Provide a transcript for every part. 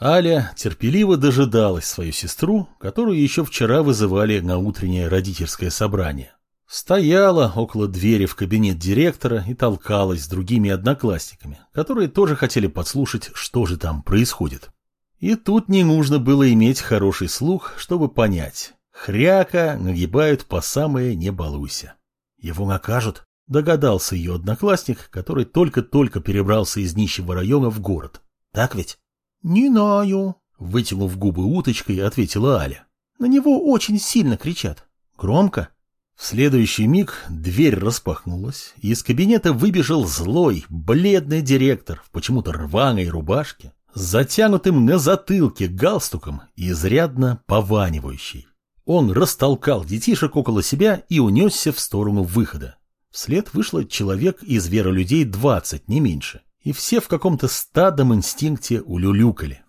Аля терпеливо дожидалась свою сестру, которую еще вчера вызывали на утреннее родительское собрание. Стояла около двери в кабинет директора и толкалась с другими одноклассниками, которые тоже хотели подслушать, что же там происходит. И тут не нужно было иметь хороший слух, чтобы понять. Хряка нагибают по самое не балуйся. Его накажут, догадался ее одноклассник, который только-только перебрался из нищего района в город. Так ведь? Не знаю, вытянув губы уточкой, ответила Аля. На него очень сильно кричат. Громко? В следующий миг дверь распахнулась, и из кабинета выбежал злой, бледный директор в почему-то рваной рубашке, с затянутым на затылке галстуком и изрядно пованивающий. Он растолкал детишек около себя и унесся в сторону выхода. Вслед вышло человек из веролюдей двадцать, не меньше, и все в каком-то стадном инстинкте улюлюкали.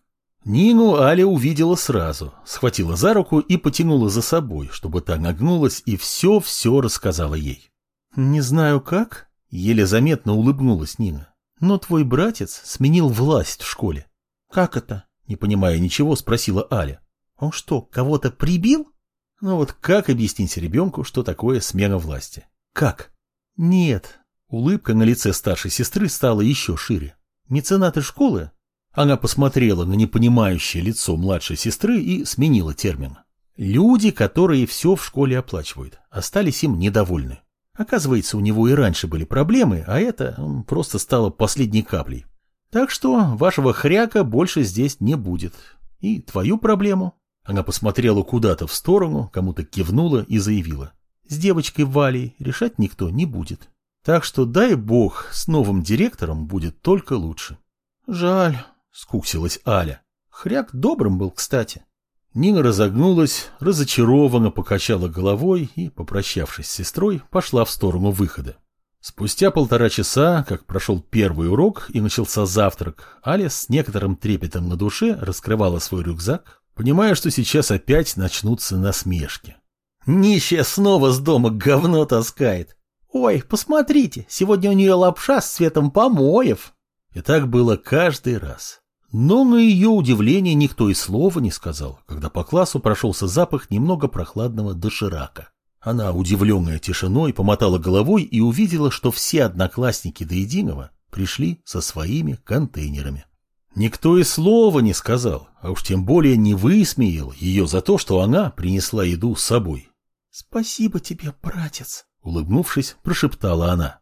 Нину Аля увидела сразу, схватила за руку и потянула за собой, чтобы та нагнулась и все-все рассказала ей. «Не знаю как», — еле заметно улыбнулась Нина, «но твой братец сменил власть в школе». «Как это?» — не понимая ничего, спросила Аля. «Он что, кого-то прибил?» Ну вот как объяснить ребенку, что такое смена власти? Как? Нет. Улыбка на лице старшей сестры стала еще шире. Меценаты школы она посмотрела на непонимающее лицо младшей сестры и сменила термин. Люди, которые все в школе оплачивают, остались им недовольны. Оказывается, у него и раньше были проблемы, а это просто стало последней каплей. Так что вашего хряка больше здесь не будет. И твою проблему. Она посмотрела куда-то в сторону, кому-то кивнула и заявила. С девочкой Валей решать никто не будет. Так что дай бог, с новым директором будет только лучше. Жаль, — скуксилась Аля. Хряк добрым был, кстати. Нина разогнулась, разочарованно покачала головой и, попрощавшись с сестрой, пошла в сторону выхода. Спустя полтора часа, как прошел первый урок и начался завтрак, Аля с некоторым трепетом на душе раскрывала свой рюкзак, понимая, что сейчас опять начнутся насмешки. «Нищая снова с дома говно таскает! Ой, посмотрите, сегодня у нее лапша с цветом помоев!» И так было каждый раз. Но на ее удивление никто и слова не сказал, когда по классу прошелся запах немного прохладного доширака. Она, удивленная тишиной, помотала головой и увидела, что все одноклассники до единого пришли со своими контейнерами. Никто и слова не сказал, а уж тем более не высмеял ее за то, что она принесла еду с собой. — Спасибо тебе, братец, — улыбнувшись, прошептала она.